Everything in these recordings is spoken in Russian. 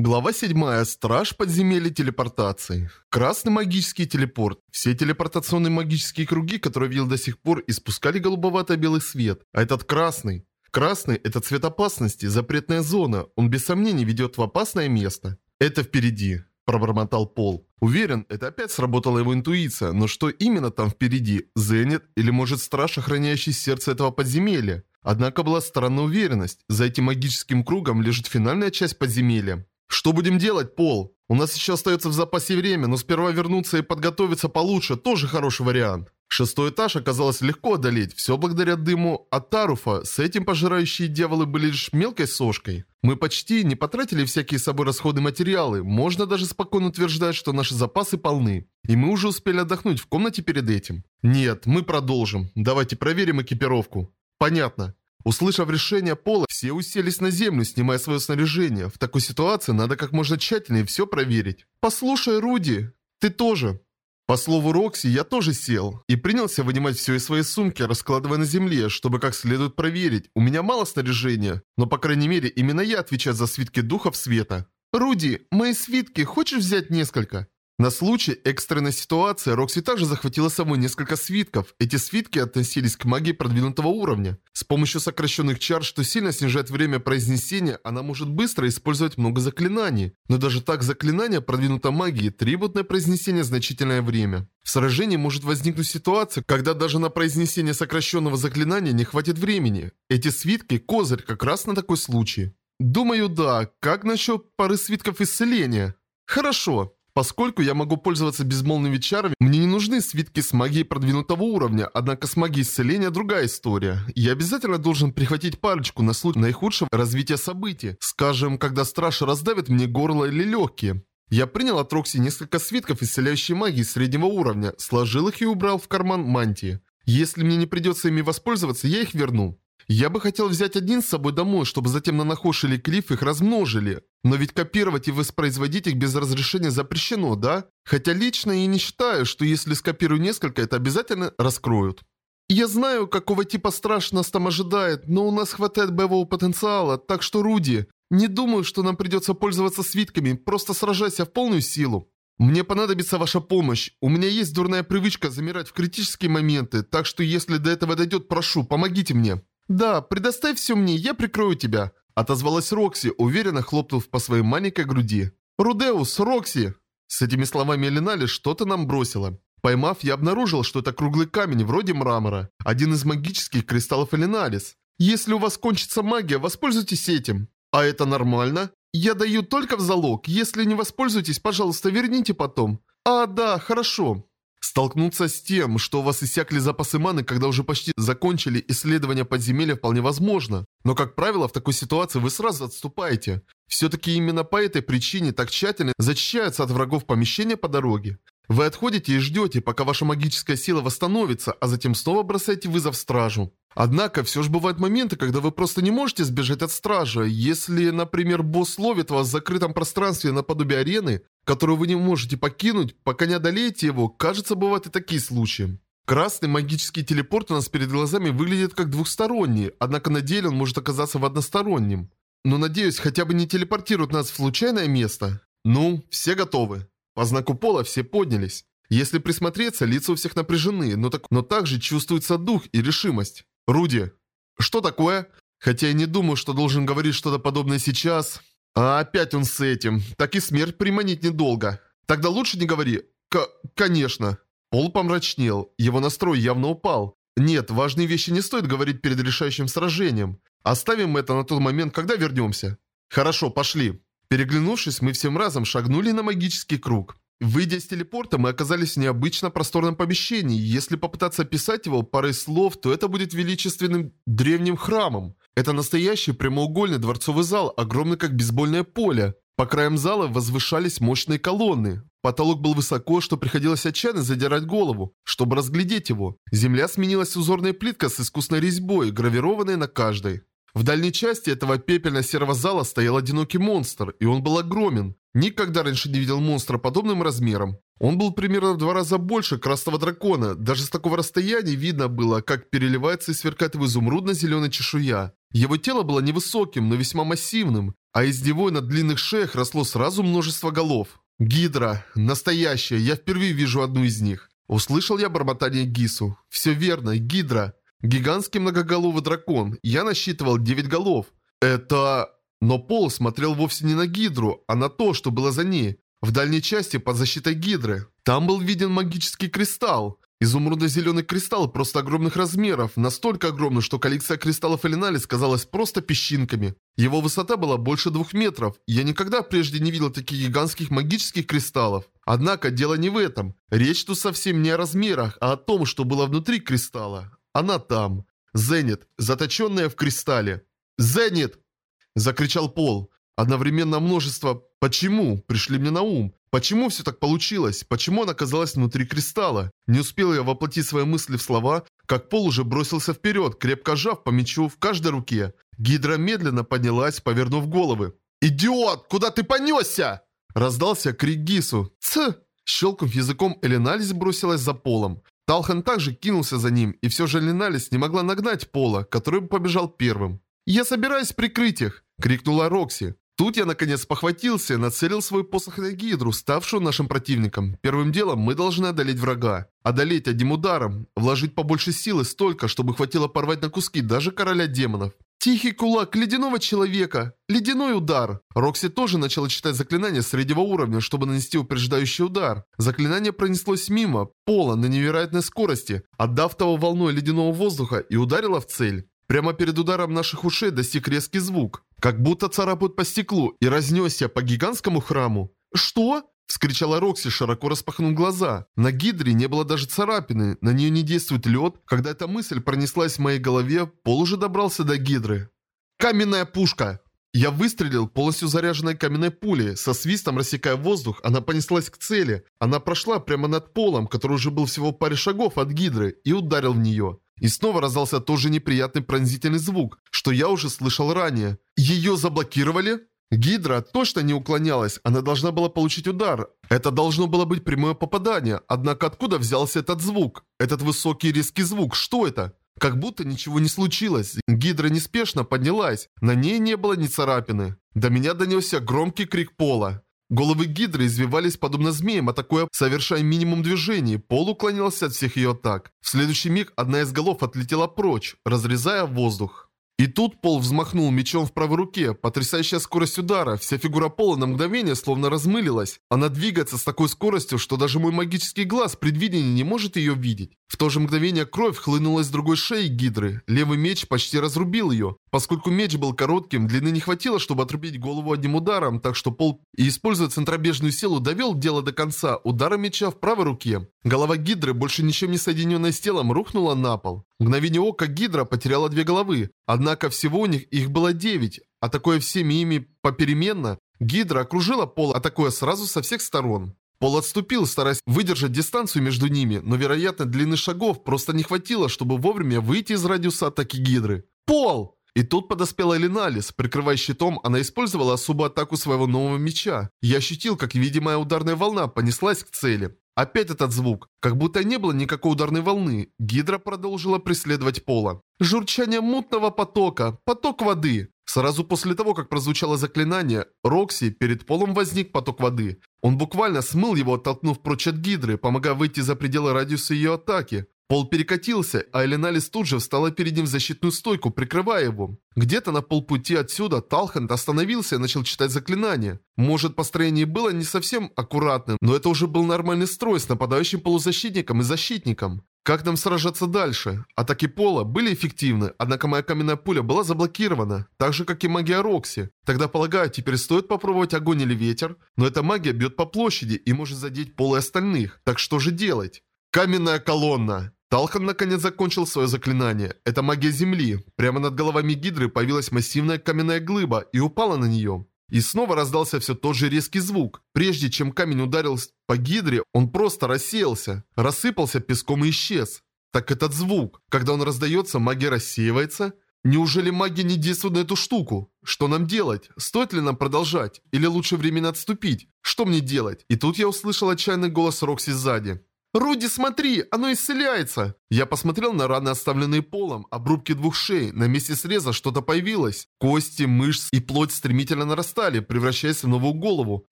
Глава 7. Страж подземелья телепортации. Красный магический телепорт. Все телепортационные магические круги, которые видел до сих пор, испускали голубовато-белый свет. А этот красный. Красный – это цвет опасности, запретная зона. Он без сомнений ведет в опасное место. Это впереди. Пробормотал Пол. Уверен, это опять сработала его интуиция, но что именно там впереди? Зенит или может страж, охраняющий сердце этого подземелья? Однако была странная уверенность. За этим магическим кругом лежит финальная часть подземелья. «Что будем делать, Пол? У нас еще остается в запасе время, но сперва вернуться и подготовиться получше – тоже хороший вариант». Шестой этаж оказалось легко одолеть, все благодаря дыму от Таруфа. С этим пожирающие дьяволы были лишь мелкой сошкой. Мы почти не потратили всякие с собой расходы материалы, можно даже спокойно утверждать, что наши запасы полны. И мы уже успели отдохнуть в комнате перед этим. Нет, мы продолжим. Давайте проверим экипировку. Понятно. Услышав решение Пола, все уселись на землю, снимая свое снаряжение. В такой ситуации надо как можно тщательнее все проверить. «Послушай, Руди, ты тоже». По слову Рокси, я тоже сел и принялся вынимать все из своей сумки, раскладывая на земле, чтобы как следует проверить. У меня мало снаряжения, но по крайней мере именно я отвечаю за свитки духов света. «Руди, мои свитки, хочешь взять несколько?» На случай экстренной ситуации Рокси также захватила с собой несколько свитков. Эти свитки относились к магии продвинутого уровня. С помощью сокращенных чар, что сильно снижает время произнесения, она может быстро использовать много заклинаний. Но даже так заклинания продвинутой магии требуют на произнесение значительное время. В сражении может возникнуть ситуация, когда даже на произнесение сокращенного заклинания не хватит времени. Эти свитки – козырь как раз на такой случай. Думаю, да. Как насчет пары свитков исцеления? Хорошо. Поскольку я могу пользоваться безмолвными чарами, мне не нужны свитки с магией продвинутого уровня, однако с магией исцеления другая история. Я обязательно должен прихватить парочку на случай наихудшего развития событий. Скажем, когда страж раздавит мне горло или легкие. Я принял от Рокси несколько свитков исцеляющей магии среднего уровня, сложил их и убрал в карман мантии. Если мне не придется ими воспользоваться, я их верну. Я бы хотел взять один с собой домой, чтобы затем на Нахош или Клифф их размножили. Но ведь копировать и воспроизводить их без разрешения запрещено, да? Хотя лично я не считаю, что если скопирую несколько, это обязательно раскроют. Я знаю, какого типа страш нас там ожидает, но у нас хватает боевого потенциала, так что, Руди, не думаю, что нам придется пользоваться свитками, просто сражайся в полную силу. Мне понадобится ваша помощь. У меня есть дурная привычка замирать в критические моменты, так что если до этого дойдет, прошу, помогите мне. «Да, предоставь все мне, я прикрою тебя», – отозвалась Рокси, уверенно хлопнув по своей маленькой груди. «Рудеус, Рокси!» С этими словами Элинали что-то нам бросила. Поймав, я обнаружил, что это круглый камень, вроде мрамора. Один из магических кристаллов Элиналис. Если у вас кончится магия, воспользуйтесь этим. А это нормально? Я даю только в залог. Если не воспользуетесь, пожалуйста, верните потом. А, да, хорошо. Столкнуться с тем, что у вас иссякли запасы маны, когда уже почти закончили исследование подземелья вполне возможно. Но, как правило, в такой ситуации вы сразу отступаете. Все-таки именно по этой причине так тщательно зачищаются от врагов помещения по дороге. Вы отходите и ждете, пока ваша магическая сила восстановится, а затем снова бросаете вызов стражу. Однако, все же бывают моменты, когда вы просто не можете сбежать от стража. Если, например, босс ловит вас в закрытом пространстве наподобие арены, которую вы не можете покинуть, пока не одолеете его, кажется, бывают и такие случаи. Красный магический телепорт у нас перед глазами выглядит как двухсторонний, однако на деле он может оказаться в одностороннем. Но надеюсь, хотя бы не телепортирует нас в случайное место. Ну, все готовы. По знаку пола все поднялись. Если присмотреться, лица у всех напряжены, но, так, но также чувствуется дух и решимость. Руди, что такое? Хотя я не думаю, что должен говорить что-то подобное сейчас. А опять он с этим. Так и смерть приманить недолго. Тогда лучше не говори. К конечно. Пол помрачнел. Его настрой явно упал. Нет, важные вещи не стоит говорить перед решающим сражением. Оставим это на тот момент, когда вернемся. Хорошо, пошли. Переглянувшись, мы всем разом шагнули на магический круг. Выйдя из телепорта, мы оказались в необычно просторном помещении. Если попытаться описать его парой слов, то это будет величественным древним храмом. Это настоящий прямоугольный дворцовый зал, огромный как бейсбольное поле. По краям зала возвышались мощные колонны. Потолок был высоко, что приходилось отчаянно задирать голову, чтобы разглядеть его. Земля сменилась узорной плиткой с искусной резьбой, гравированной на каждой. В дальней части этого пепельно-серого зала стоял одинокий монстр, и он был огромен. Никогда раньше не видел монстра подобным размером. Он был примерно в два раза больше красного дракона. Даже с такого расстояния видно было, как переливается и сверкает в изумрудно-зеленой чешуя. Его тело было невысоким, но весьма массивным, а из него на длинных шеях росло сразу множество голов. Гидра. Настоящая. Я впервые вижу одну из них. Услышал я бормотание Гису. Все верно. Гидра. Гигантский многоголовый дракон. Я насчитывал 9 голов. Это... Но Пол смотрел вовсе не на Гидру, а на то, что было за ней. В дальней части под защитой Гидры. Там был виден магический кристалл. Изумрудно-зеленый кристалл просто огромных размеров, настолько огромный, что коллекция кристаллов Элиналис казалась просто песчинками. Его высота была больше двух метров, я никогда прежде не видел таких гигантских магических кристаллов. Однако дело не в этом. Речь тут совсем не о размерах, а о том, что было внутри кристалла. Она там. Зенит, заточенная в кристалле. «Зенит!» – закричал Пол. Одновременно множество «почему» пришли мне на ум. Почему все так получилось? Почему она оказалась внутри кристалла? Не успел я воплотить свои мысли в слова, как Пол уже бросился вперед, крепко сжав по мечу в каждой руке. Гидра медленно поднялась, повернув головы. «Идиот! Куда ты понесся?» Раздался крик Гису. «Ц!» Щелкнув языком, Эленалис бросилась за Полом. Талхан также кинулся за ним, и все же Эленалис не могла нагнать Пола, который побежал первым. «Я собираюсь прикрыть их!» – крикнула Рокси. Тут я наконец похватился и нацелил свой посох на Гидру, ставшую нашим противником. Первым делом мы должны одолеть врага. Одолеть одним ударом. Вложить побольше силы столько, чтобы хватило порвать на куски даже короля демонов. Тихий кулак ледяного человека. Ледяной удар. Рокси тоже начала читать заклинание среднего уровня, чтобы нанести упреждающий удар. Заклинание пронеслось мимо, пола на невероятной скорости, отдав того волной ледяного воздуха и ударило в цель. Прямо перед ударом наших ушей достиг резкий звук, как будто царапают по стеклу, и разнесся по гигантскому храму. «Что?» – вскричала Рокси, широко распахнув глаза. На Гидре не было даже царапины, на нее не действует лед. Когда эта мысль пронеслась в моей голове, Пол уже добрался до Гидры. «Каменная пушка!» Я выстрелил полностью заряженной каменной пулей. Со свистом рассекая воздух, она понеслась к цели. Она прошла прямо над полом, который уже был всего паре шагов от гидры, и ударил в нее. И снова раздался тот же неприятный пронзительный звук, что я уже слышал ранее. Ее заблокировали? Гидра точно не уклонялась, она должна была получить удар. Это должно было быть прямое попадание, однако откуда взялся этот звук? Этот высокий резкий звук, что это? Как будто ничего не случилось. Гидра неспешно поднялась, на ней не было ни царапины. До меня донесся громкий крик пола. Головы Гидры извивались подобно змеям, атакуя, совершая минимум движений. Пол уклонился от всех ее атак. В следующий миг одна из голов отлетела прочь, разрезая воздух. И тут Пол взмахнул мечом в правой руке. Потрясающая скорость удара. Вся фигура Пола на мгновение словно размылилась. Она двигается с такой скоростью, что даже мой магический глаз предвидения не может ее видеть. В то же мгновение кровь хлынула с другой шеи Гидры. Левый меч почти разрубил ее. Поскольку меч был коротким, длины не хватило, чтобы отрубить голову одним ударом, так что Пол, используя центробежную силу, довел дело до конца ударом меча в правой руке. Голова Гидры, больше ничем не соединенная с телом, рухнула на пол. Мгновение ока Гидра потеряла две головы, однако всего у них их было девять, а такое всеми ими попеременно. Гидра окружила Пол, атакуя сразу со всех сторон. Пол отступил, стараясь выдержать дистанцию между ними, но, вероятно, длины шагов просто не хватило, чтобы вовремя выйти из радиуса атаки Гидры. «Пол!» И тут подоспела Элиналис. Прикрывая щитом, она использовала особую атаку своего нового меча. Я ощутил, как видимая ударная волна понеслась к цели. Опять этот звук. Как будто не было никакой ударной волны. Гидра продолжила преследовать Пола. Журчание мутного потока. Поток воды. Сразу после того, как прозвучало заклинание, Рокси перед Полом возник поток воды. Он буквально смыл его, оттолкнув прочь от Гидры, помогая выйти за пределы радиуса ее атаки. Пол перекатился, а Эленалис тут же встала перед ним в защитную стойку, прикрывая его. Где-то на полпути отсюда Талхант остановился и начал читать заклинание. Может, построение было не совсем аккуратным, но это уже был нормальный строй с нападающим полузащитником и защитником. Как нам сражаться дальше? Атаки Пола были эффективны, однако моя каменная пуля была заблокирована, так же, как и магия Рокси. Тогда, полагаю, теперь стоит попробовать огонь или ветер, но эта магия бьет по площади и может задеть Пола и остальных. Так что же делать? Каменная колонна. Талхан наконец закончил свое заклинание. Это магия земли. Прямо над головами Гидры появилась массивная каменная глыба и упала на нее. И снова раздался все тот же резкий звук. Прежде чем камень ударил по Гидре, он просто рассеялся, рассыпался песком и исчез. Так этот звук, когда он раздается, магия рассеивается? Неужели магия не действует на эту штуку? Что нам делать? Стоит ли нам продолжать? Или лучше временно отступить? Что мне делать? И тут я услышал отчаянный голос Рокси сзади. «Руди, смотри, оно исцеляется!» Я посмотрел на раны, оставленные полом, обрубки двух шей. На месте среза что-то появилось. Кости, мышцы и плоть стремительно нарастали, превращаясь в новую голову.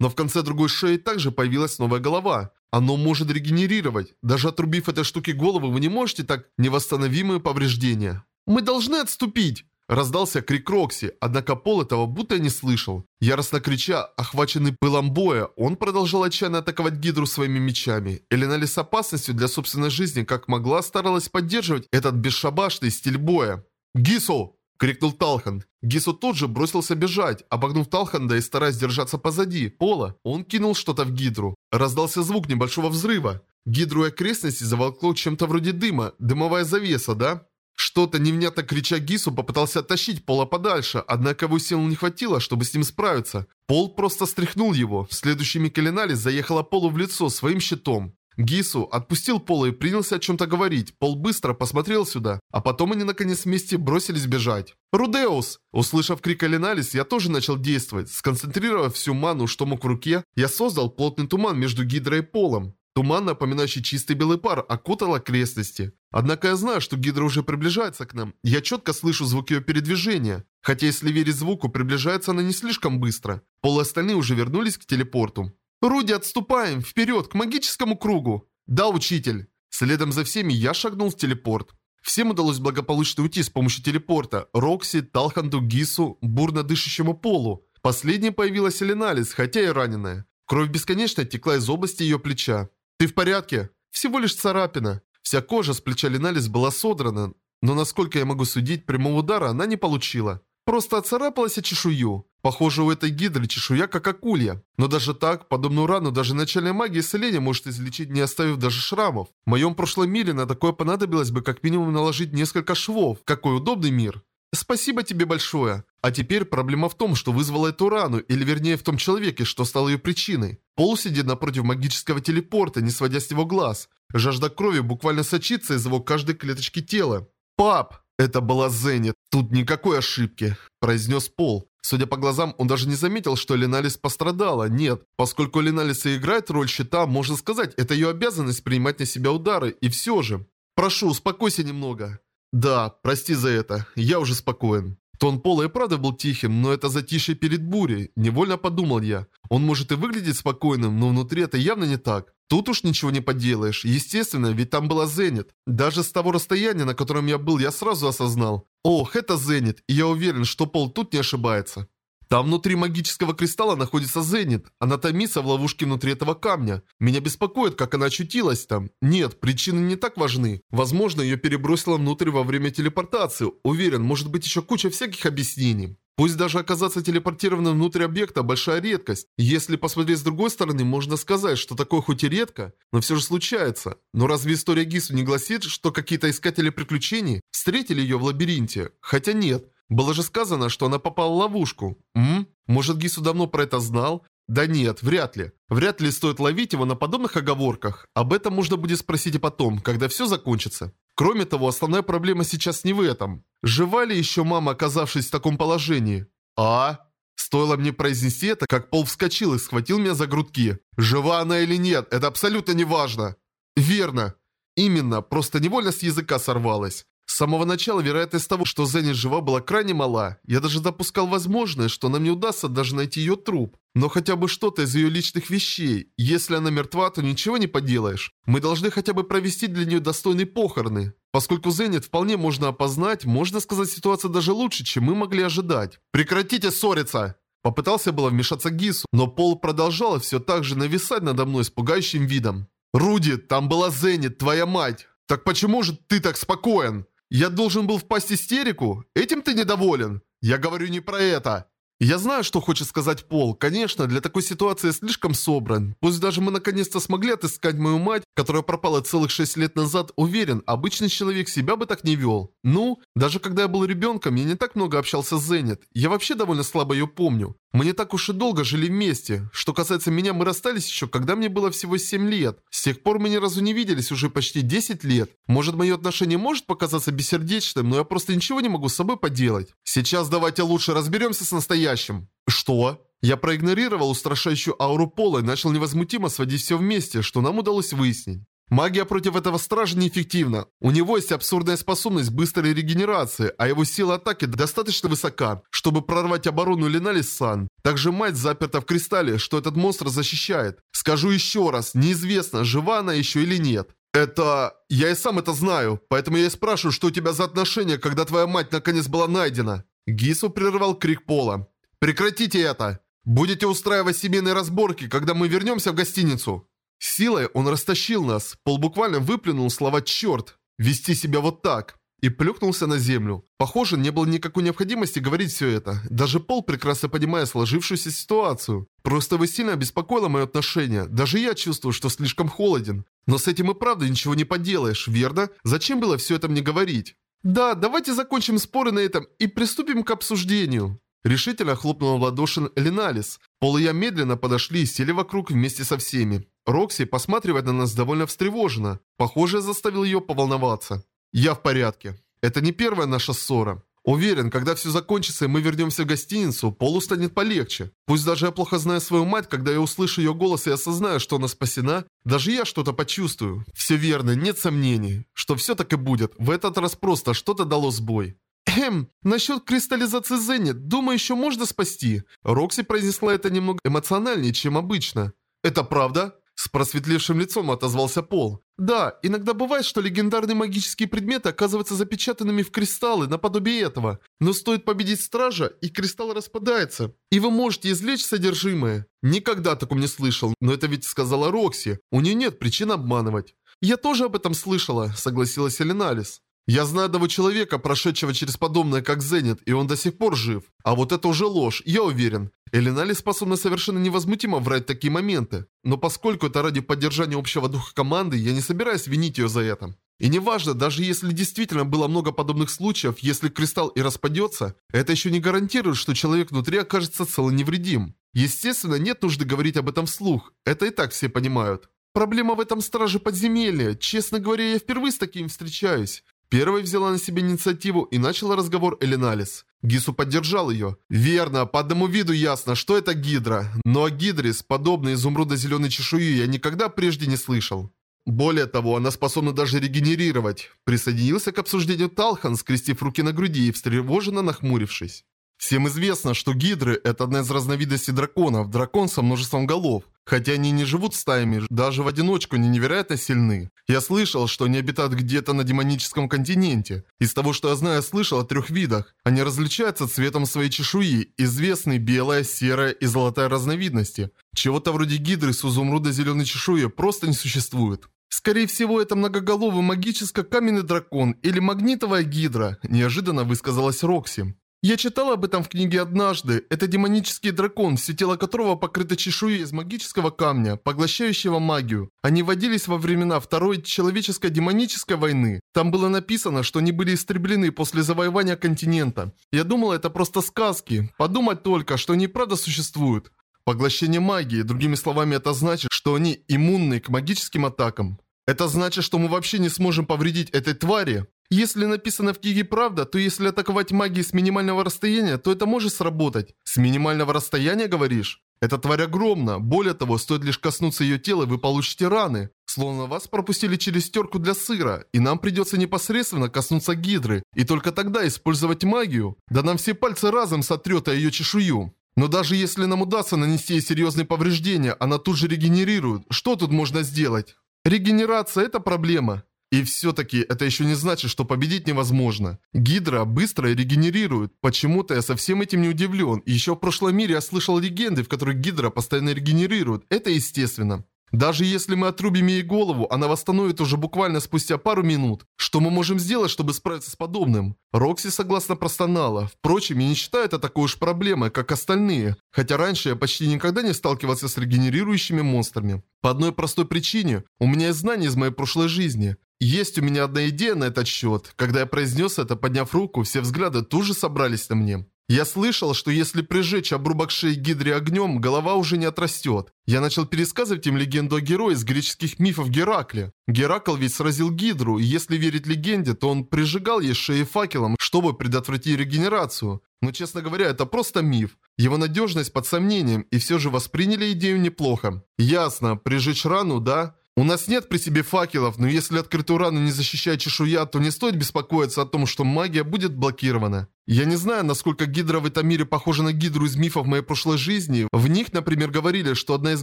Но в конце другой шеи также появилась новая голова. Оно может регенерировать. Даже отрубив этой штуке голову, вы не можете так невосстановимые повреждения. «Мы должны отступить!» Раздался крик Рокси, однако Пол этого будто не слышал. Яростно крича, охваченный пылом боя, он продолжал отчаянно атаковать Гидру своими мечами. Эленали с опасностью для собственной жизни как могла старалась поддерживать этот бесшабашный стиль боя. «Гису!» – крикнул Талхан. Гису тут же бросился бежать, обогнув Талханда и стараясь держаться позади Пола, он кинул что-то в Гидру. Раздался звук небольшого взрыва. Гидру и окрестности заволкло чем-то вроде дыма, дымовая завеса, да? Что-то невнятно крича Гису попытался оттащить Пола подальше, однако его сил не хватило, чтобы с ним справиться. Пол просто стряхнул его. В следующий миг Эленалис заехала Полу в лицо своим щитом. Гису отпустил Пола и принялся о чем-то говорить. Пол быстро посмотрел сюда, а потом они наконец вместе бросились бежать. «Рудеус!» Услышав крик Эленалис, я тоже начал действовать. Сконцентрировав всю ману, что мог в руке, я создал плотный туман между Гидрой и Полом. Туман, напоминающий чистый белый пар, окутал окрестности. Однако я знаю, что Гидра уже приближается к нам. Я четко слышу звук ее передвижения. Хотя если верить звуку, приближается она не слишком быстро. Пол и остальные уже вернулись к телепорту. «Руди, отступаем! Вперед, к магическому кругу!» «Да, учитель!» Следом за всеми я шагнул в телепорт. Всем удалось благополучно уйти с помощью телепорта. Рокси, Талханду, Гису, бурно дышащему Полу. Последней появилась Эленалис, хотя и раненая. Кровь бесконечно текла из области ее плеча. «Ты в порядке?» «Всего лишь царапина». Вся кожа с плеча Линалис была содрана, но насколько я могу судить, прямого удара она не получила. Просто оцарапалась о чешую. Похоже, у этой гидры чешуя как акулья. Но даже так, подобную рану даже начальная магия исцеления может излечить, не оставив даже шрамов. В моем прошлом мире на такое понадобилось бы как минимум наложить несколько швов. Какой удобный мир. Спасибо тебе большое. А теперь проблема в том, что вызвала эту рану, или вернее в том человеке, что стал ее причиной. Пол сидит напротив магического телепорта, не сводя с него глаз. Жажда крови буквально сочится из его каждой клеточки тела. «Пап!» Это была Зенит. Тут никакой ошибки, произнес Пол. Судя по глазам, он даже не заметил, что Леналис пострадала. Нет, поскольку Леналис играет роль щита, можно сказать, это ее обязанность принимать на себя удары. И все же. Прошу, успокойся немного. «Да, прости за это. Я уже спокоен». Тон Пола и правда был тихим, но это затишье перед бурей. Невольно подумал я. Он может и выглядеть спокойным, но внутри это явно не так. Тут уж ничего не поделаешь. Естественно, ведь там была Зенит. Даже с того расстояния, на котором я был, я сразу осознал. Ох, это Зенит, и я уверен, что Пол тут не ошибается. Там внутри магического кристалла находится Зенит. Она томится в ловушке внутри этого камня. Меня беспокоит, как она очутилась там. Нет, причины не так важны. Возможно, ее перебросило внутрь во время телепортации. Уверен, может быть еще куча всяких объяснений. Пусть даже оказаться телепортированным внутрь объекта – большая редкость. Если посмотреть с другой стороны, можно сказать, что такое хоть и редко, но все же случается. Но разве история Гису не гласит, что какие-то искатели приключений встретили ее в лабиринте? Хотя нет. Было же сказано, что она попала в ловушку. М? Может, Гису давно про это знал? Да нет, вряд ли. Вряд ли стоит ловить его на подобных оговорках. Об этом можно будет спросить и потом, когда все закончится. Кроме того, основная проблема сейчас не в этом. Жива ли еще мама, оказавшись в таком положении? А? Стоило мне произнести это, как Пол вскочил и схватил меня за грудки. Жива она или нет, это абсолютно не важно. Верно. Именно, просто невольно с языка сорвалась. Самого начала вероятность того, что Зенни жива, была крайне мала. Я даже допускал возможность, что нам не удастся даже найти ее труп. Но хотя бы что-то из ее личных вещей. Если она мертва, то ничего не поделаешь. Мы должны хотя бы провести для нее достойные похороны. Поскольку Зенит вполне можно опознать, можно сказать ситуация даже лучше, чем мы могли ожидать. Прекратите ссориться! Попытался было вмешаться Гису, но Пол продолжал все так же нависать надо мной с пугающим видом. «Руди, там была Зенит, твоя мать! Так почему же ты так спокоен?» Я должен был впасть в истерику? Этим ты недоволен? Я говорю не про это. Я знаю, что хочет сказать Пол. Конечно, для такой ситуации я слишком собран. Пусть даже мы наконец-то смогли отыскать мою мать, которая пропала целых 6 лет назад, уверен, обычный человек себя бы так не вел. Ну, даже когда я был ребенком, я не так много общался с Зенит. Я вообще довольно слабо ее помню. Мы не так уж и долго жили вместе. Что касается меня, мы расстались еще, когда мне было всего 7 лет. С тех пор мы ни разу не виделись уже почти 10 лет. Может, мое отношение может показаться бессердечным, но я просто ничего не могу с собой поделать. Сейчас давайте лучше разберемся с настоящим. Что? Я проигнорировал устрашающую ауру Пола и начал невозмутимо сводить все вместе, что нам удалось выяснить. Магия против этого стража неэффективна. У него есть абсурдная способность быстрой регенерации, а его сила атаки достаточно высока, чтобы прорвать оборону Леналис-сан. Также мать заперта в кристалле, что этот монстр защищает. Скажу еще раз, неизвестно, жива она еще или нет. Это... Я и сам это знаю, поэтому я и спрашиваю, что у тебя за отношения, когда твоя мать наконец была найдена. Гису прервал крик Пола. «Прекратите это! Будете устраивать семейные разборки, когда мы вернемся в гостиницу!» Силой он растащил нас, Пол буквально выплюнул слова «черт», «вести себя вот так» и плюхнулся на землю. Похоже, не было никакой необходимости говорить все это. Даже Пол, прекрасно понимая сложившуюся ситуацию. Просто его сильно обеспокоило мое отношение. Даже я чувствую, что слишком холоден. Но с этим и правда ничего не поделаешь, верно? Зачем было все это мне говорить? Да, давайте закончим споры на этом и приступим к обсуждению. Решительно хлопнула в ладоши Леналис. Пол и я медленно подошли и сели вокруг вместе со всеми. Рокси посматривает на нас довольно встревоженно. Похоже, заставил ее поволноваться. «Я в порядке. Это не первая наша ссора. Уверен, когда все закончится и мы вернемся в гостиницу, Полу станет полегче. Пусть даже я плохо знаю свою мать, когда я услышу ее голос и осознаю, что она спасена, даже я что-то почувствую. Все верно, нет сомнений, что все так и будет. В этот раз просто что-то дало сбой. Эм, насчет кристаллизации Зенит, думаю, еще можно спасти. Рокси произнесла это немного эмоциональнее, чем обычно. Это правда? С просветлевшим лицом отозвался Пол. Да, иногда бывает, что легендарные магические предметы оказываются запечатанными в кристаллы наподобие этого. Но стоит победить стража, и кристалл распадается. И вы можете извлечь содержимое. Никогда таком не слышал, но это ведь сказала Рокси. У нее нет причин обманывать. Я тоже об этом слышала, согласилась Эленалис. Я знаю одного человека, прошедшего через подобное, как Зенит, и он до сих пор жив. А вот это уже ложь, я уверен. Элинали способна совершенно невозмутимо врать такие моменты. Но поскольку это ради поддержания общего духа команды, я не собираюсь винить ее за это. И неважно, даже если действительно было много подобных случаев, если кристалл и распадется, это еще не гарантирует, что человек внутри окажется цел и невредим. Естественно, нет нужды говорить об этом вслух, это и так все понимают. Проблема в этом страже подземелья. Честно говоря, я впервые с таким встречаюсь. Первой взяла на себя инициативу и начала разговор Элиналис. Гису поддержал ее. Верно, по одному виду ясно, что это гидра. Но о гидре с подобной изумрудо-зеленой чешуей я никогда прежде не слышал. Более того, она способна даже регенерировать. Присоединился к обсуждению Талхан, скрестив руки на груди и встревоженно нахмурившись. Всем известно, что гидры – это одна из разновидностей драконов, дракон со множеством голов. Хотя они не живут стаями, даже в одиночку они невероятно сильны. Я слышал, что они обитают где-то на демоническом континенте. Из того, что я знаю, слышал о трех видах. Они различаются цветом своей чешуи, известны белая, серая и золотая разновидности. Чего-то вроде гидры с изумрудо-зеленой чешуей просто не существует. Скорее всего, это многоголовый магическо-каменный дракон или магнитовая гидра, неожиданно высказалась Рокси. Я читал об этом в книге однажды. Это демонический дракон, все тело которого покрыто чешуей из магического камня, поглощающего магию. Они водились во времена Второй человеческо-демонической войны. Там было написано, что они были истреблены после завоевания континента. Я думал, это просто сказки. Подумать только, что они правда существуют. Поглощение магии, другими словами, это значит, что они иммунны к магическим атакам. Это значит, что мы вообще не сможем повредить этой твари? Если написано в книге правда, то если атаковать магией с минимального расстояния, то это может сработать. С минимального расстояния, говоришь? Эта тварь огромна. Более того, стоит лишь коснуться ее тела, вы получите раны. Словно вас пропустили через терку для сыра, и нам придется непосредственно коснуться гидры, и только тогда использовать магию. Да нам все пальцы разом сотрет о ее чешую. Но даже если нам удастся нанести ей серьезные повреждения, она тут же регенерирует. Что тут можно сделать? Регенерация – это проблема. И все-таки это еще не значит, что победить невозможно. Гидра быстро регенерирует. Почему-то я совсем этим не удивлен. Еще в прошлом мире я слышал легенды, в которых Гидра постоянно регенерирует. Это естественно. Даже если мы отрубим ей голову, она восстановит уже буквально спустя пару минут. Что мы можем сделать, чтобы справиться с подобным? Рокси согласно простонала. Впрочем, я не считаю это такой уж проблемой, как остальные. Хотя раньше я почти никогда не сталкивался с регенерирующими монстрами. По одной простой причине. У меня есть знания из моей прошлой жизни. Есть у меня одна идея на этот счет. Когда я произнес это, подняв руку, все взгляды тут же собрались на мне. Я слышал, что если прижечь обрубок шеи Гидре огнем, голова уже не отрастет. Я начал пересказывать им легенду о герое из греческих мифов Геракле. Геракл ведь сразил Гидру, и если верить легенде, то он прижигал ей шеи факелом, чтобы предотвратить регенерацию. Но, честно говоря, это просто миф. Его надежность под сомнением, и все же восприняли идею неплохо. Ясно, прижечь рану, да? У нас нет при себе факелов, но если открытую рану не защищает чешуя, то не стоит беспокоиться о том, что магия будет блокирована. Я не знаю, насколько гидра в этом мире похожа на гидру из мифов моей прошлой жизни. В них, например, говорили, что одна из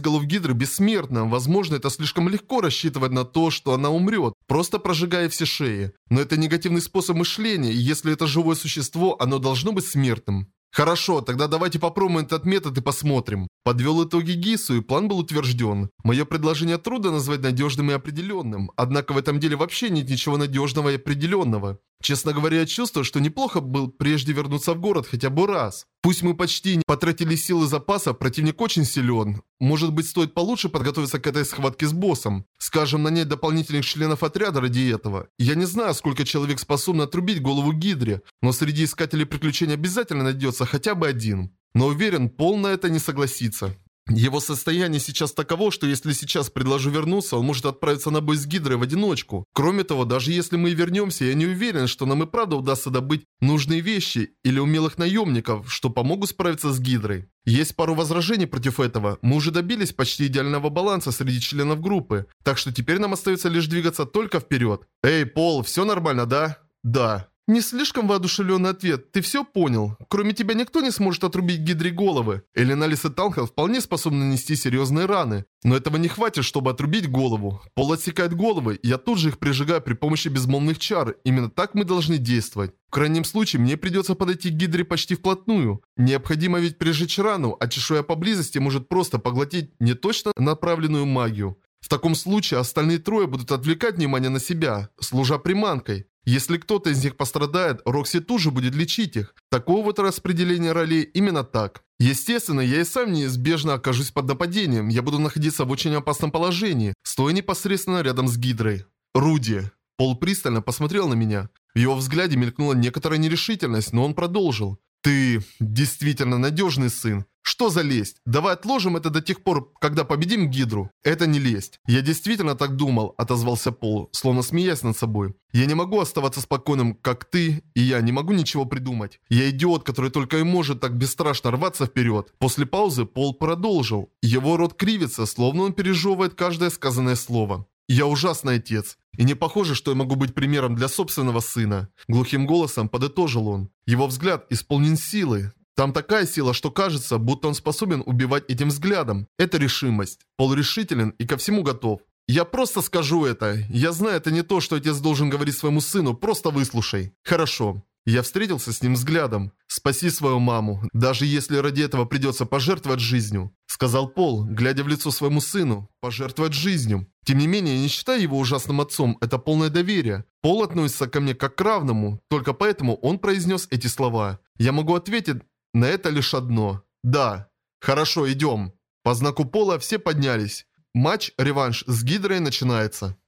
голов гидры бессмертна. Возможно, это слишком легко рассчитывать на то, что она умрет, просто прожигая все шеи. Но это негативный способ мышления, и если это живое существо, оно должно быть смертным. Хорошо, тогда давайте попробуем этот метод и посмотрим. Подвел итоги Гису, и план был утвержден. Мое предложение трудно назвать надежным и определенным, однако в этом деле вообще нет ничего надежного и определенного. Честно говоря, я чувствую, что неплохо был прежде вернуться в город хотя бы раз. Пусть мы почти не потратили силы запаса, противник очень силен. Может быть, стоит получше подготовиться к этой схватке с боссом. Скажем, нанять дополнительных членов отряда ради этого. Я не знаю, сколько человек способны отрубить голову Гидре, но среди искателей приключений обязательно найдется хотя бы один. Но уверен, Пол на это не согласится. Его состояние сейчас таково, что если сейчас предложу вернуться, он может отправиться на бой с Гидрой в одиночку. Кроме того, даже если мы и вернемся, я не уверен, что нам и правда удастся добыть нужные вещи или умелых наемников, что помогут справиться с Гидрой. Есть пару возражений против этого. Мы уже добились почти идеального баланса среди членов группы, так что теперь нам остается лишь двигаться только вперед. Эй, Пол, все нормально, да? Да. Не слишком воодушевленный ответ. Ты все понял. Кроме тебя никто не сможет отрубить Гидре головы. Элиналис и Талхан вполне способны нанести серьезные раны. Но этого не хватит, чтобы отрубить голову. Пол отсекает головы, я тут же их прижигаю при помощи безмолвных чар. Именно так мы должны действовать. В крайнем случае, мне придется подойти к Гидре почти вплотную. Необходимо ведь прижечь рану, а чешуя поблизости может просто поглотить неточно направленную магию. В таком случае остальные трое будут отвлекать внимание на себя, служа приманкой. Если кто-то из них пострадает, Рокси тоже будет лечить их. Такого вот распределения ролей именно так. Естественно, я и сам неизбежно окажусь под нападением. Я буду находиться в очень опасном положении, стоя непосредственно рядом с Гидрой. Руди. Пол пристально посмотрел на меня. В его взгляде мелькнула некоторая нерешительность, но он продолжил. «Ты действительно надежный сын. Что за лесть? Давай отложим это до тех пор, когда победим Гидру. Это не лесть. Я действительно так думал, отозвался Пол, словно смеясь над собой. Я не могу оставаться спокойным, как ты, и я не могу ничего придумать. Я идиот, который только и может так бесстрашно рваться вперед. После паузы Пол продолжил. Его рот кривится, словно он пережевывает каждое сказанное слово. «Я ужасный отец. И не похоже, что я могу быть примером для собственного сына». Глухим голосом подытожил он. Его взгляд исполнен силы. Там такая сила, что кажется, будто он способен убивать этим взглядом. Это решимость. Пол решителен и ко всему готов. Я просто скажу это. Я знаю, это не то, что отец должен говорить своему сыну, просто выслушай. Хорошо. Я встретился с ним взглядом. «Спаси свою маму, даже если ради этого придется пожертвовать жизнью», сказал Пол, глядя в лицо своему сыну. «Пожертвовать жизнью». Тем не менее, не считаю его ужасным отцом, это полное доверие. Пол относится ко мне как к равному, только поэтому он произнес эти слова. Я могу ответить на это лишь одно. «Да». «Хорошо, идем». По знаку Пола все поднялись. Матч-реванш с Гидрой начинается.